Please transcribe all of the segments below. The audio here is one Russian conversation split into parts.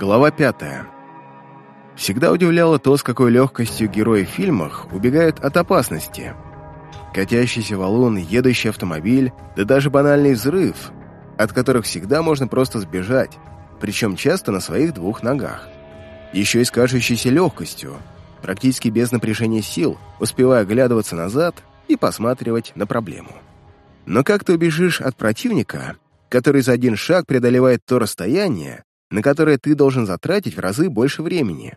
Глава пятая. Всегда удивляло то, с какой легкостью герои в фильмах убегают от опасности. Катящийся валун, едущий автомобиль, да даже банальный взрыв, от которых всегда можно просто сбежать, причем часто на своих двух ногах. Еще и с кажущейся легкостью, практически без напряжения сил, успевая оглядываться назад и посматривать на проблему. Но как ты убежишь от противника, который за один шаг преодолевает то расстояние, на которое ты должен затратить в разы больше времени?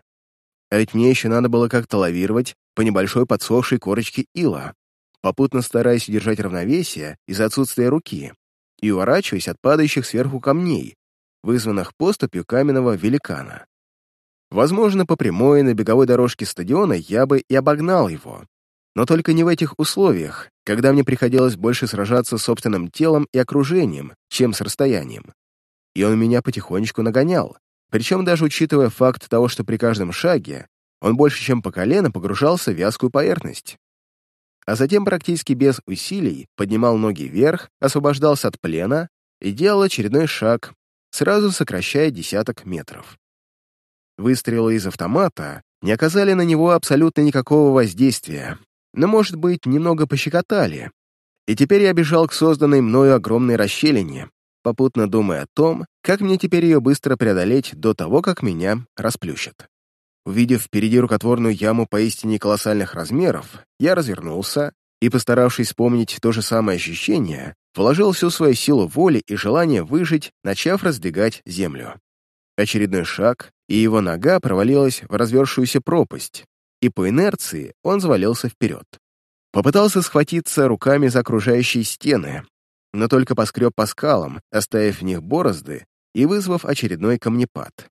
А ведь мне еще надо было как-то лавировать по небольшой подсохшей корочке ила, попутно стараясь удержать равновесие из-за отсутствия руки и уворачиваясь от падающих сверху камней, вызванных поступью каменного великана. Возможно, по прямой на беговой дорожке стадиона я бы и обогнал его, но только не в этих условиях, когда мне приходилось больше сражаться с собственным телом и окружением, чем с расстоянием. И он меня потихонечку нагонял, причем даже учитывая факт того, что при каждом шаге он больше, чем по колено, погружался в вязкую поверхность. А затем практически без усилий поднимал ноги вверх, освобождался от плена и делал очередной шаг, сразу сокращая десяток метров. Выстрелы из автомата не оказали на него абсолютно никакого воздействия, но, может быть, немного пощекотали. И теперь я бежал к созданной мною огромной расщелине, попутно думая о том, как мне теперь ее быстро преодолеть до того, как меня расплющат. Увидев впереди рукотворную яму поистине колоссальных размеров, я развернулся и, постаравшись вспомнить то же самое ощущение, вложил всю свою силу воли и желание выжить, начав раздвигать землю. Очередной шаг, и его нога провалилась в развершуюся пропасть, и по инерции он завалился вперед. Попытался схватиться руками за окружающие стены, но только поскреб по скалам, оставив в них борозды и вызвав очередной камнепад.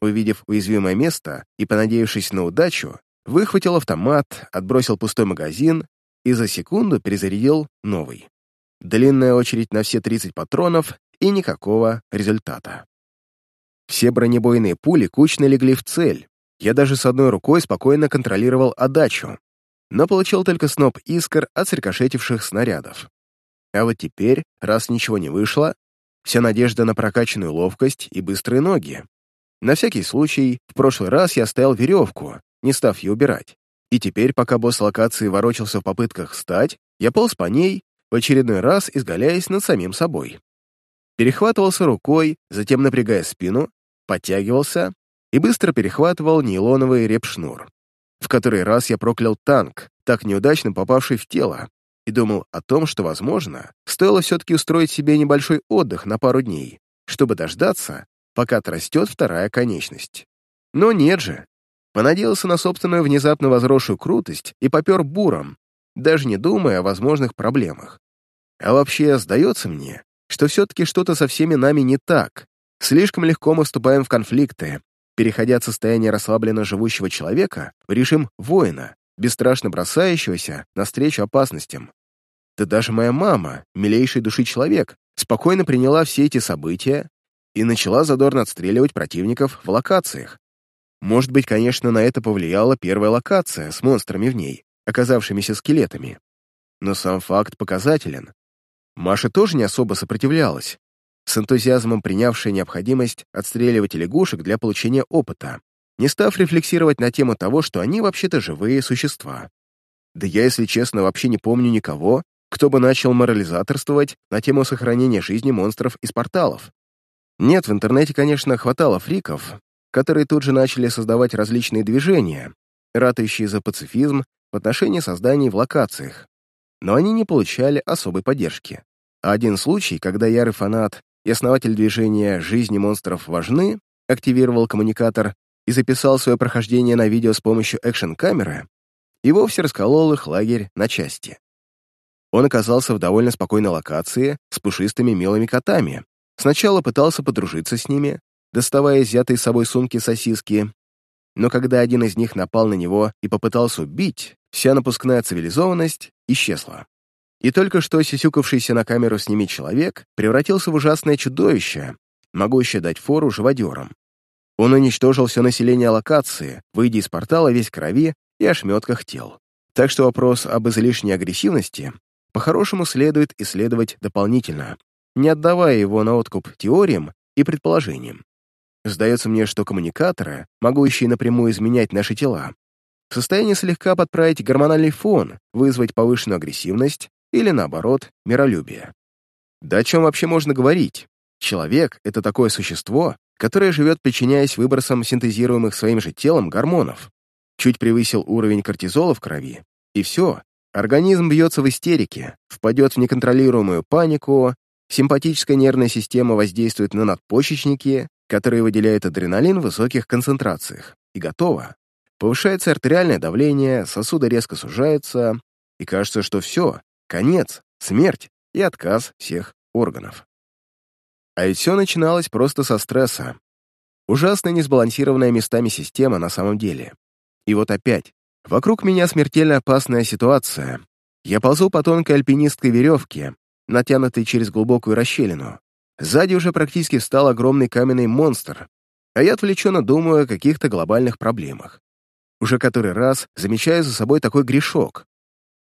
Увидев уязвимое место и понадеявшись на удачу, выхватил автомат, отбросил пустой магазин и за секунду перезарядил новый. Длинная очередь на все 30 патронов и никакого результата. Все бронебойные пули кучно легли в цель, я даже с одной рукой спокойно контролировал отдачу, но получил только сноп искр от срикошетивших снарядов. А вот теперь, раз ничего не вышло, вся надежда на прокачанную ловкость и быстрые ноги. На всякий случай, в прошлый раз я оставил веревку, не став ее убирать. И теперь, пока босс локации ворочался в попытках встать, я полз по ней, в очередной раз изгаляясь над самим собой. Перехватывался рукой, затем напрягая спину, подтягивался и быстро перехватывал нейлоновый репшнур. В который раз я проклял танк, так неудачно попавший в тело, и думал о том, что, возможно, стоило все-таки устроить себе небольшой отдых на пару дней, чтобы дождаться, пока отрастет вторая конечность. Но нет же. Понадеялся на собственную внезапно возросшую крутость и попер буром, даже не думая о возможных проблемах. А вообще, сдается мне, что все-таки что-то со всеми нами не так. Слишком легко мы вступаем в конфликты, переходя от состояния расслабленно живущего человека в режим воина, бесстрашно бросающегося навстречу опасностям. Да даже моя мама, милейший души человек, спокойно приняла все эти события и начала задорно отстреливать противников в локациях. Может быть, конечно, на это повлияла первая локация с монстрами в ней, оказавшимися скелетами. Но сам факт показателен. Маша тоже не особо сопротивлялась, с энтузиазмом принявшая необходимость отстреливать лягушек для получения опыта, не став рефлексировать на тему того, что они вообще-то живые существа. Да я, если честно, вообще не помню никого, кто бы начал морализаторствовать на тему сохранения жизни монстров из порталов. Нет, в интернете, конечно, хватало фриков, которые тут же начали создавать различные движения, ратающие за пацифизм в отношении созданий в локациях, но они не получали особой поддержки. А один случай, когда ярый фанат и основатель движения «Жизни монстров важны» активировал коммуникатор и записал свое прохождение на видео с помощью экшн-камеры, и вовсе расколол их лагерь на части. Он оказался в довольно спокойной локации с пушистыми милыми котами. Сначала пытался подружиться с ними, доставая изъятые с собой сумки сосиски, но когда один из них напал на него и попытался убить, вся напускная цивилизованность исчезла. И только что сисюкавшийся на камеру с ними человек превратился в ужасное чудовище, могущее дать фору живодерам. Он уничтожил все население локации, выйдя из портала весь крови и ошметках тел. Так что вопрос об излишней агрессивности по-хорошему следует исследовать дополнительно, не отдавая его на откуп теориям и предположениям. Сдается мне, что коммуникаторы, могущие напрямую изменять наши тела, в состоянии слегка подправить гормональный фон, вызвать повышенную агрессивность или, наоборот, миролюбие. Да о чем вообще можно говорить? Человек — это такое существо, которое живет, подчиняясь выбросам синтезируемых своим же телом гормонов. Чуть превысил уровень кортизола в крови, и все, организм бьется в истерике, впадет в неконтролируемую панику, симпатическая нервная система воздействует на надпочечники, которые выделяют адреналин в высоких концентрациях, и готово. Повышается артериальное давление, сосуды резко сужаются, и кажется, что все, конец, смерть и отказ всех органов. А ведь все начиналось просто со стресса. Ужасно несбалансированная местами система на самом деле. И вот опять, вокруг меня смертельно опасная ситуация. Я ползу по тонкой альпинистской веревке, натянутой через глубокую расщелину. Сзади уже практически встал огромный каменный монстр, а я отвлеченно думаю о каких-то глобальных проблемах. Уже который раз замечаю за собой такой грешок.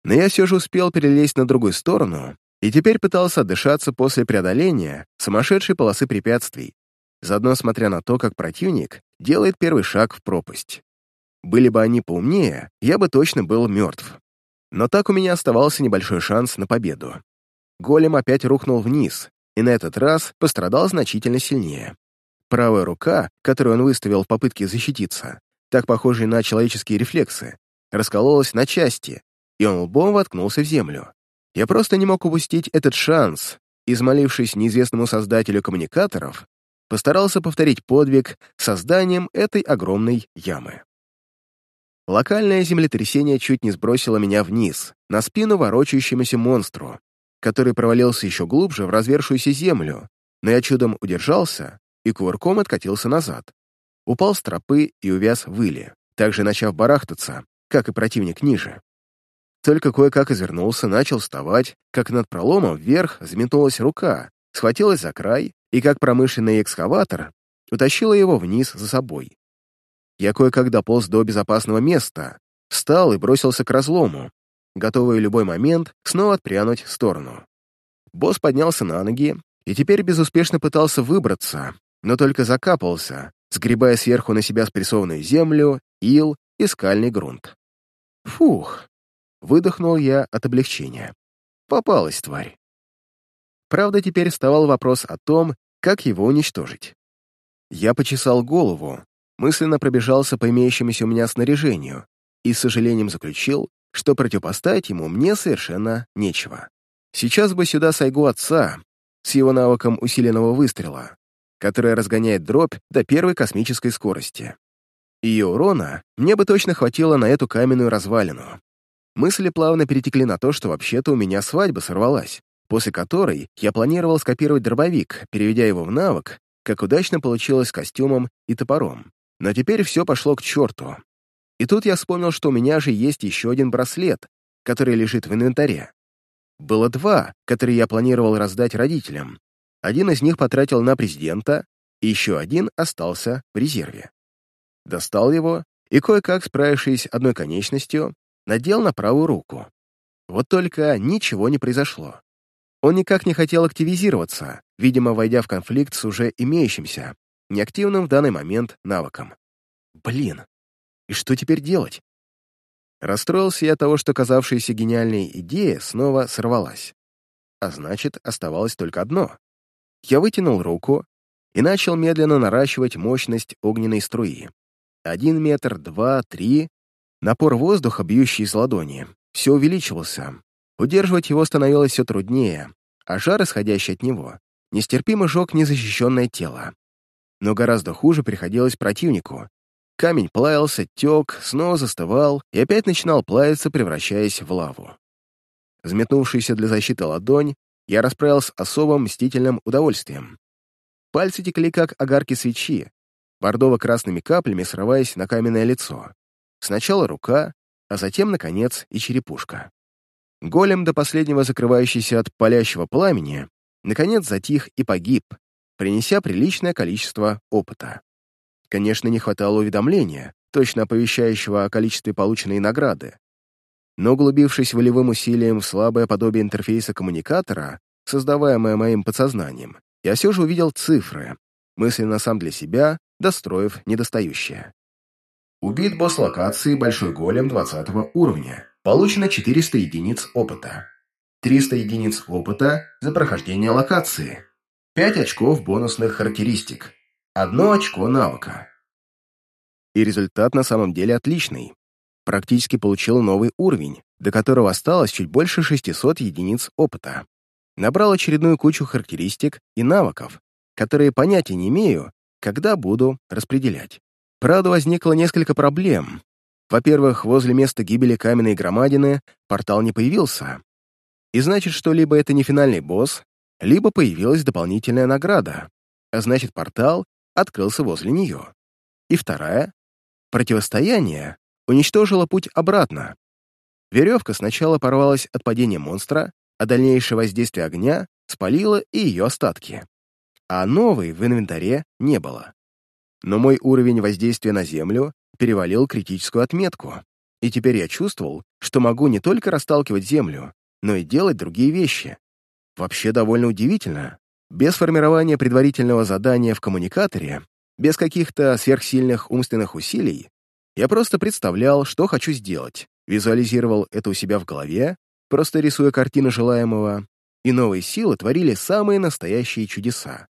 Но я все же успел перелезть на другую сторону и теперь пытался отдышаться после преодоления сумасшедшей полосы препятствий, заодно смотря на то, как противник делает первый шаг в пропасть. Были бы они поумнее, я бы точно был мертв. Но так у меня оставался небольшой шанс на победу. Голем опять рухнул вниз, и на этот раз пострадал значительно сильнее. Правая рука, которую он выставил в попытке защититься, так похожей на человеческие рефлексы, раскололась на части, и он лбом воткнулся в землю. Я просто не мог упустить этот шанс, измолившись неизвестному создателю коммуникаторов, постарался повторить подвиг созданием этой огромной ямы. Локальное землетрясение чуть не сбросило меня вниз, на спину ворочающемуся монстру, который провалился еще глубже в развершуюся землю, но я чудом удержался и кувырком откатился назад. Упал с тропы и увяз в иле, также начав барахтаться, как и противник ниже. Только кое-как извернулся, начал вставать, как над проломом вверх взметнулась рука, схватилась за край и, как промышленный экскаватор, утащила его вниз за собой. Я кое-как дополз до безопасного места, встал и бросился к разлому, готовый в любой момент снова отпрянуть в сторону. Босс поднялся на ноги и теперь безуспешно пытался выбраться, но только закапывался, сгребая сверху на себя спрессованную землю, ил и скальный грунт. Фух, Выдохнул я от облегчения. Попалась тварь. Правда, теперь вставал вопрос о том, как его уничтожить. Я почесал голову, мысленно пробежался по имеющемуся у меня снаряжению и с сожалением заключил, что противопоставить ему мне совершенно нечего. Сейчас бы сюда сайгу отца с его навыком усиленного выстрела, которая разгоняет дробь до первой космической скорости. Ее урона мне бы точно хватило на эту каменную развалину. Мысли плавно перетекли на то, что вообще-то у меня свадьба сорвалась, после которой я планировал скопировать дробовик, переведя его в навык, как удачно получилось с костюмом и топором. Но теперь все пошло к черту. И тут я вспомнил, что у меня же есть еще один браслет, который лежит в инвентаре. Было два, которые я планировал раздать родителям. Один из них потратил на президента, и еще один остался в резерве. Достал его, и кое-как, справившись одной конечностью, надел на правую руку. Вот только ничего не произошло. Он никак не хотел активизироваться, видимо, войдя в конфликт с уже имеющимся, неактивным в данный момент навыком. Блин, и что теперь делать? Расстроился я от того, что казавшаяся гениальной идея снова сорвалась. А значит, оставалось только одно. Я вытянул руку и начал медленно наращивать мощность огненной струи. Один метр, два, три, Напор воздуха, бьющий из ладони, все увеличивался. Удерживать его становилось все труднее, а жар, исходящий от него, нестерпимо жег незащищенное тело. Но гораздо хуже приходилось противнику. Камень плавился, тек, снова застывал и опять начинал плавиться, превращаясь в лаву. Взметнувшийся для защиты ладонь я расправил с особым мстительным удовольствием. Пальцы текли, как огарки свечи, бордово-красными каплями срываясь на каменное лицо. Сначала рука, а затем, наконец, и черепушка. Голем, до последнего закрывающийся от палящего пламени, наконец затих и погиб, принеся приличное количество опыта. Конечно, не хватало уведомления, точно оповещающего о количестве полученной награды. Но, углубившись волевым усилием в слабое подобие интерфейса коммуникатора, создаваемое моим подсознанием, я все же увидел цифры, мысленно сам для себя, достроив недостающее. Убит босс локации Большой Голем 20 уровня. Получено 400 единиц опыта. 300 единиц опыта за прохождение локации. 5 очков бонусных характеристик. Одно очко навыка. И результат на самом деле отличный. Практически получил новый уровень, до которого осталось чуть больше 600 единиц опыта. Набрал очередную кучу характеристик и навыков, которые понятия не имею, когда буду распределять. Правда, возникло несколько проблем. Во-первых, возле места гибели каменной громадины портал не появился. И значит, что либо это не финальный босс, либо появилась дополнительная награда, а значит, портал открылся возле нее. И вторая — противостояние уничтожило путь обратно. Веревка сначала порвалась от падения монстра, а дальнейшее воздействие огня спалило и ее остатки. А новой в инвентаре не было но мой уровень воздействия на Землю перевалил критическую отметку, и теперь я чувствовал, что могу не только расталкивать Землю, но и делать другие вещи. Вообще довольно удивительно. Без формирования предварительного задания в коммуникаторе, без каких-то сверхсильных умственных усилий, я просто представлял, что хочу сделать, визуализировал это у себя в голове, просто рисуя картину желаемого, и новые силы творили самые настоящие чудеса.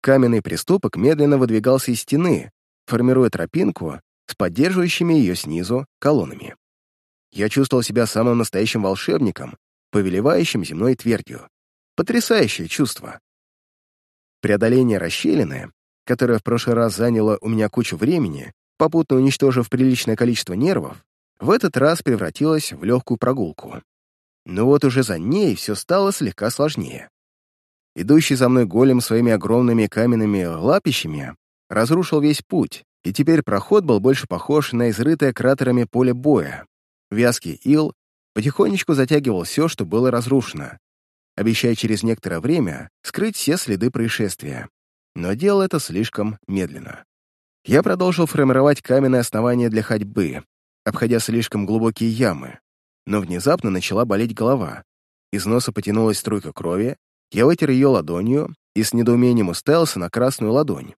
Каменный приступок медленно выдвигался из стены, формируя тропинку с поддерживающими ее снизу колоннами. Я чувствовал себя самым настоящим волшебником, повелевающим земной твердью. Потрясающее чувство. Преодоление расщелины, которое в прошлый раз заняло у меня кучу времени, попутно уничтожив приличное количество нервов, в этот раз превратилось в легкую прогулку. Но вот уже за ней все стало слегка сложнее. Идущий за мной голем своими огромными каменными лапищами разрушил весь путь, и теперь проход был больше похож на изрытое кратерами поле боя. Вязкий ил потихонечку затягивал все, что было разрушено, обещая через некоторое время скрыть все следы происшествия. Но делал это слишком медленно. Я продолжил формировать каменное основание для ходьбы, обходя слишком глубокие ямы, но внезапно начала болеть голова. Из носа потянулась струйка крови, я вытер ее ладонью и с недоумением уставился на красную ладонь.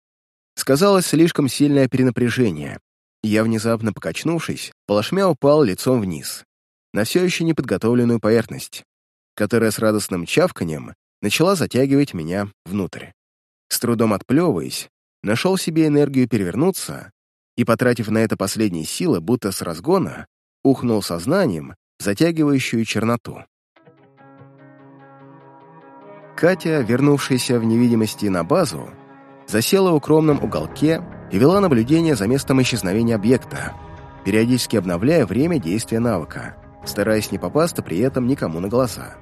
Сказалось слишком сильное перенапряжение. Я, внезапно покачнувшись, полошмя упал лицом вниз, на все еще неподготовленную поверхность, которая с радостным чавканием начала затягивать меня внутрь. С трудом отплевываясь, нашел себе энергию перевернуться и, потратив на это последние силы, будто с разгона, ухнул сознанием затягивающую черноту. Катя, вернувшаяся в невидимости на базу, засела в укромном уголке и вела наблюдение за местом исчезновения объекта, периодически обновляя время действия навыка, стараясь не попасться при этом никому на глаза.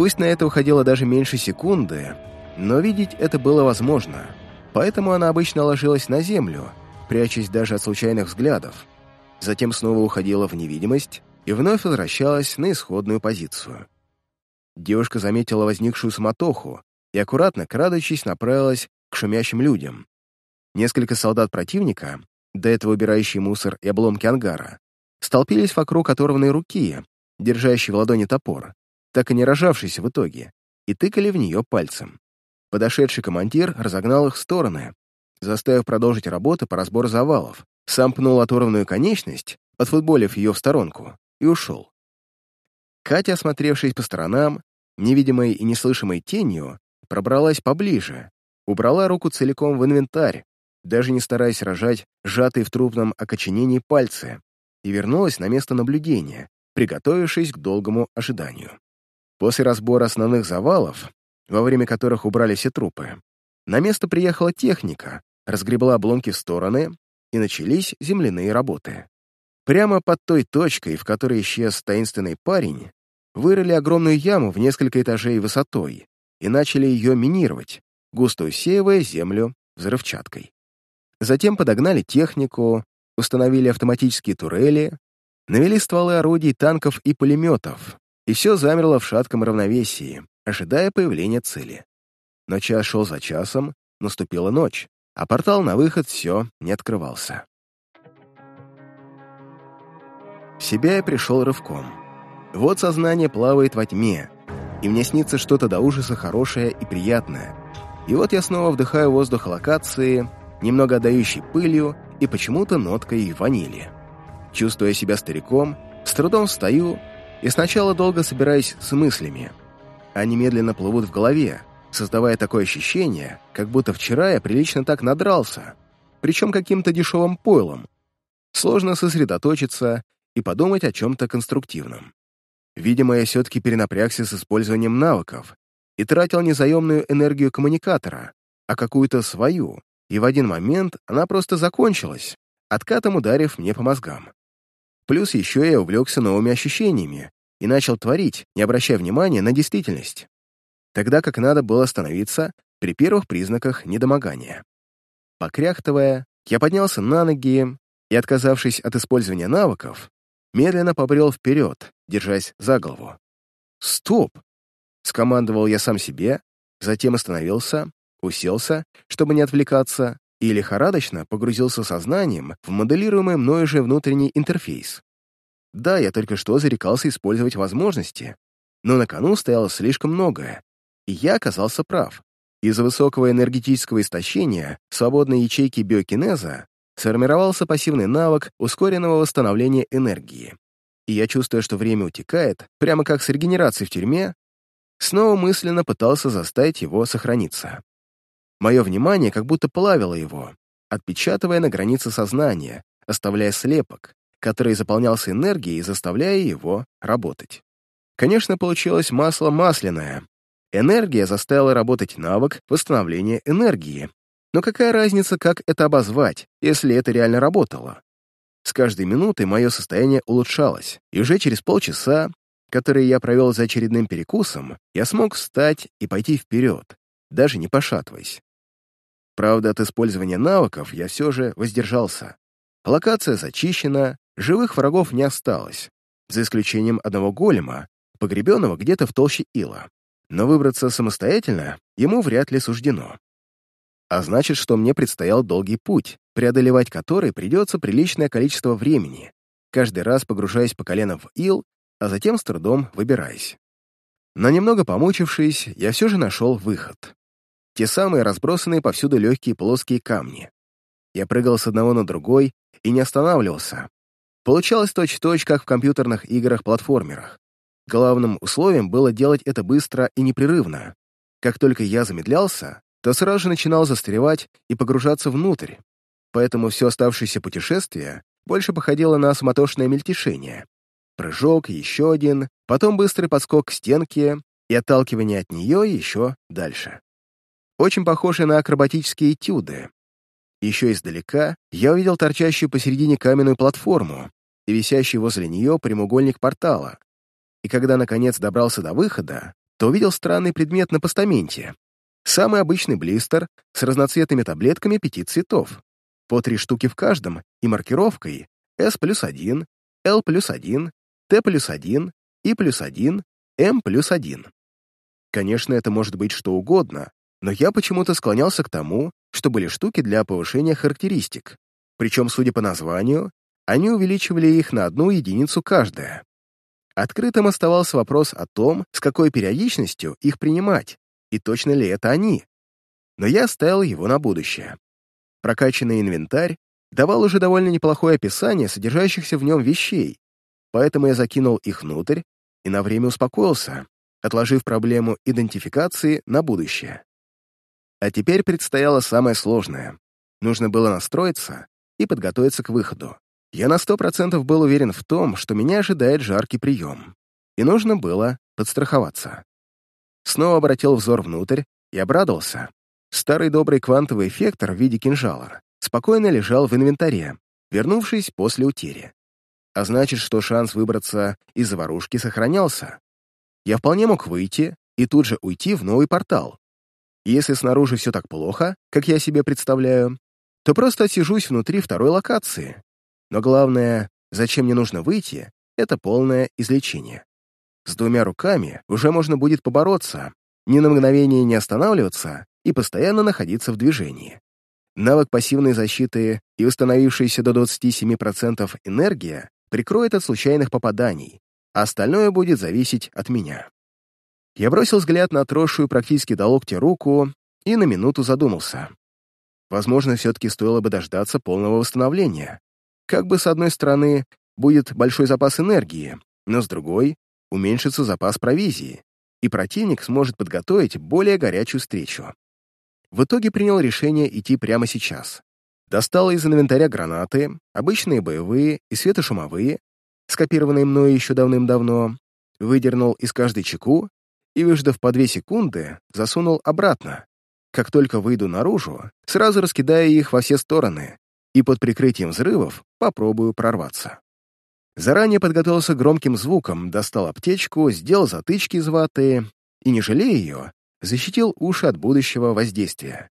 Пусть на это уходило даже меньше секунды, но видеть это было возможно, поэтому она обычно ложилась на землю, прячась даже от случайных взглядов, затем снова уходила в невидимость и вновь возвращалась на исходную позицию. Девушка заметила возникшую суматоху и, аккуратно крадучись, направилась к шумящим людям. Несколько солдат противника, до этого убирающие мусор и обломки ангара, столпились вокруг оторванной руки, держащей в ладони топор, так и не рожавшейся в итоге, и тыкали в нее пальцем. Подошедший командир разогнал их в стороны, заставив продолжить работу по разбору завалов, сам пнул оторванную конечность, отфутболив ее в сторонку, и ушел. Катя, осмотревшись по сторонам, невидимой и неслышимой тенью, пробралась поближе, убрала руку целиком в инвентарь, даже не стараясь рожать сжатые в трупном окоченении пальцы, и вернулась на место наблюдения, приготовившись к долгому ожиданию. После разбора основных завалов, во время которых убрали все трупы, на место приехала техника, разгребла обломки в стороны, и начались земляные работы. Прямо под той точкой, в которой исчез таинственный парень, вырыли огромную яму в несколько этажей высотой и начали ее минировать, густо усеивая землю взрывчаткой. Затем подогнали технику, установили автоматические турели, навели стволы орудий, танков и пулеметов, и все замерло в шатком равновесии, ожидая появления цели. Но час шел за часом, наступила ночь, а портал на выход все не открывался. В себя я пришел рывком. Вот сознание плавает во тьме, и мне снится что-то до ужаса хорошее и приятное. И вот я снова вдыхаю воздух локации немного отдающий пылью и почему-то ноткой ванили. Чувствуя себя стариком, с трудом встаю и сначала долго собираюсь с мыслями. Они медленно плывут в голове, создавая такое ощущение, как будто вчера я прилично так надрался, причем каким-то дешевым пойлом. Сложно сосредоточиться и подумать о чем-то конструктивном. Видимо, я все-таки перенапрягся с использованием навыков и тратил не заемную энергию коммуникатора, а какую-то свою, и в один момент она просто закончилась, откатом ударив мне по мозгам. Плюс еще я увлекся новыми ощущениями и начал творить, не обращая внимания на действительность. Тогда как надо было остановиться при первых признаках недомогания. Покряхтывая, я поднялся на ноги и, отказавшись от использования навыков, медленно побрел вперед, держась за голову. «Стоп!» — скомандовал я сам себе, затем остановился, уселся, чтобы не отвлекаться, и лихорадочно погрузился сознанием в моделируемый мною же внутренний интерфейс. Да, я только что зарекался использовать возможности, но на кону стояло слишком многое, и я оказался прав. Из-за высокого энергетического истощения свободной ячейки биокинеза сформировался пассивный навык ускоренного восстановления энергии. И я, чувствуя, что время утекает, прямо как с регенерацией в тюрьме, снова мысленно пытался заставить его сохраниться. Мое внимание как будто плавило его, отпечатывая на границе сознания, оставляя слепок, который заполнялся энергией и заставляя его работать. Конечно, получилось масло масляное. Энергия заставила работать навык восстановления энергии. Но какая разница, как это обозвать, если это реально работало? С каждой минутой мое состояние улучшалось, и уже через полчаса, которые я провел за очередным перекусом, я смог встать и пойти вперед, даже не пошатываясь. Правда, от использования навыков я все же воздержался. Локация зачищена, живых врагов не осталось, за исключением одного голема, погребенного где-то в толще ила. Но выбраться самостоятельно ему вряд ли суждено. А значит, что мне предстоял долгий путь, преодолевать который придется приличное количество времени, каждый раз погружаясь по колено в ил, а затем с трудом выбираясь. Но немного помучившись, я все же нашел выход. Те самые разбросанные повсюду легкие плоские камни. Я прыгал с одного на другой и не останавливался. Получалось точь-в-точь, -точь, как в компьютерных играх-платформерах. Главным условием было делать это быстро и непрерывно. Как только я замедлялся, то сразу же начинал застревать и погружаться внутрь, поэтому все оставшееся путешествие больше походило на суматошное мельтешение. Прыжок, еще один, потом быстрый подскок к стенке и отталкивание от нее еще дальше очень похожие на акробатические этюды. Еще издалека я увидел торчащую посередине каменную платформу и висящий возле нее прямоугольник портала. И когда, наконец, добрался до выхода, то увидел странный предмет на постаменте. Самый обычный блистер с разноцветными таблетками пяти цветов, по три штуки в каждом и маркировкой S плюс 1, L плюс 1, T плюс 1, I плюс 1, M плюс 1. Конечно, это может быть что угодно, но я почему-то склонялся к тому, что были штуки для повышения характеристик. Причем, судя по названию, они увеличивали их на одну единицу каждая. Открытым оставался вопрос о том, с какой периодичностью их принимать, и точно ли это они. Но я оставил его на будущее. Прокачанный инвентарь давал уже довольно неплохое описание содержащихся в нем вещей, поэтому я закинул их внутрь и на время успокоился, отложив проблему идентификации на будущее. А теперь предстояло самое сложное. Нужно было настроиться и подготовиться к выходу. Я на сто процентов был уверен в том, что меня ожидает жаркий прием. И нужно было подстраховаться. Снова обратил взор внутрь и обрадовался. Старый добрый квантовый эффектор в виде кинжала спокойно лежал в инвентаре, вернувшись после утери. А значит, что шанс выбраться из заварушки сохранялся. Я вполне мог выйти и тут же уйти в новый портал, если снаружи все так плохо, как я себе представляю, то просто отсижусь внутри второй локации. Но главное, зачем мне нужно выйти, это полное излечение. С двумя руками уже можно будет побороться, ни на мгновение не останавливаться и постоянно находиться в движении. Навык пассивной защиты и установившаяся до 27% энергия прикроет от случайных попаданий, а остальное будет зависеть от меня. Я бросил взгляд на отросшую практически до локтя руку и на минуту задумался. возможно, все-таки стоило бы дождаться полного восстановления. Как бы, с одной стороны, будет большой запас энергии, но с другой — уменьшится запас провизии, и противник сможет подготовить более горячую встречу. В итоге принял решение идти прямо сейчас. Достал из инвентаря гранаты, обычные боевые и светошумовые, скопированные мною еще давным-давно, выдернул из каждой чеку и, выждав по две секунды, засунул обратно. Как только выйду наружу, сразу раскидаю их во все стороны и под прикрытием взрывов попробую прорваться. Заранее подготовился громким звуком, достал аптечку, сделал затычки из ваты и, не жалея ее, защитил уши от будущего воздействия.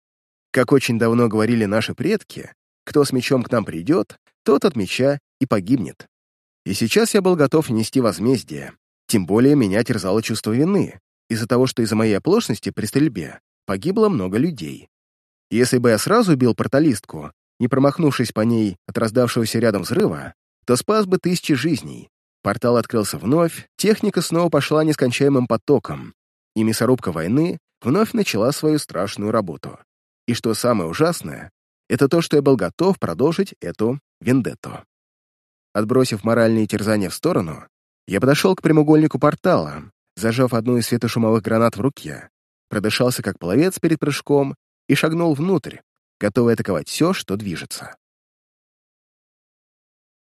Как очень давно говорили наши предки, кто с мечом к нам придет, тот от меча и погибнет. И сейчас я был готов нести возмездие, тем более меня терзало чувство вины, из-за того, что из-за моей оплошности при стрельбе погибло много людей. Если бы я сразу убил порталистку, не промахнувшись по ней от раздавшегося рядом взрыва, то спас бы тысячи жизней. Портал открылся вновь, техника снова пошла нескончаемым потоком, и мясорубка войны вновь начала свою страшную работу. И что самое ужасное, это то, что я был готов продолжить эту вендетту. Отбросив моральные терзания в сторону, я подошел к прямоугольнику портала, зажав одну из светошумовых гранат в руке, продышался как пловец перед прыжком и шагнул внутрь, готовый атаковать все, что движется.